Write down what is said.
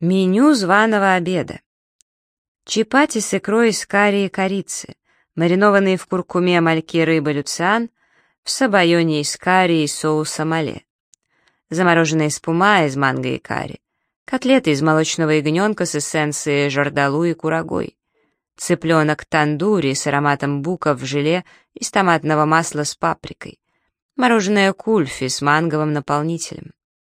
Меню званого обеда. Чипати с икрой из карри и корицы, маринованные в куркуме мальки рыбы люциан, в сабайоне из карри и соуса мале. Замороженная спума из манго и карри, котлеты из молочного ягненка с эссенцией жардалу и курагой, цыпленок тандури с ароматом бука в желе из томатного масла с паприкой, мороженое кульфи с манговым наполнителем.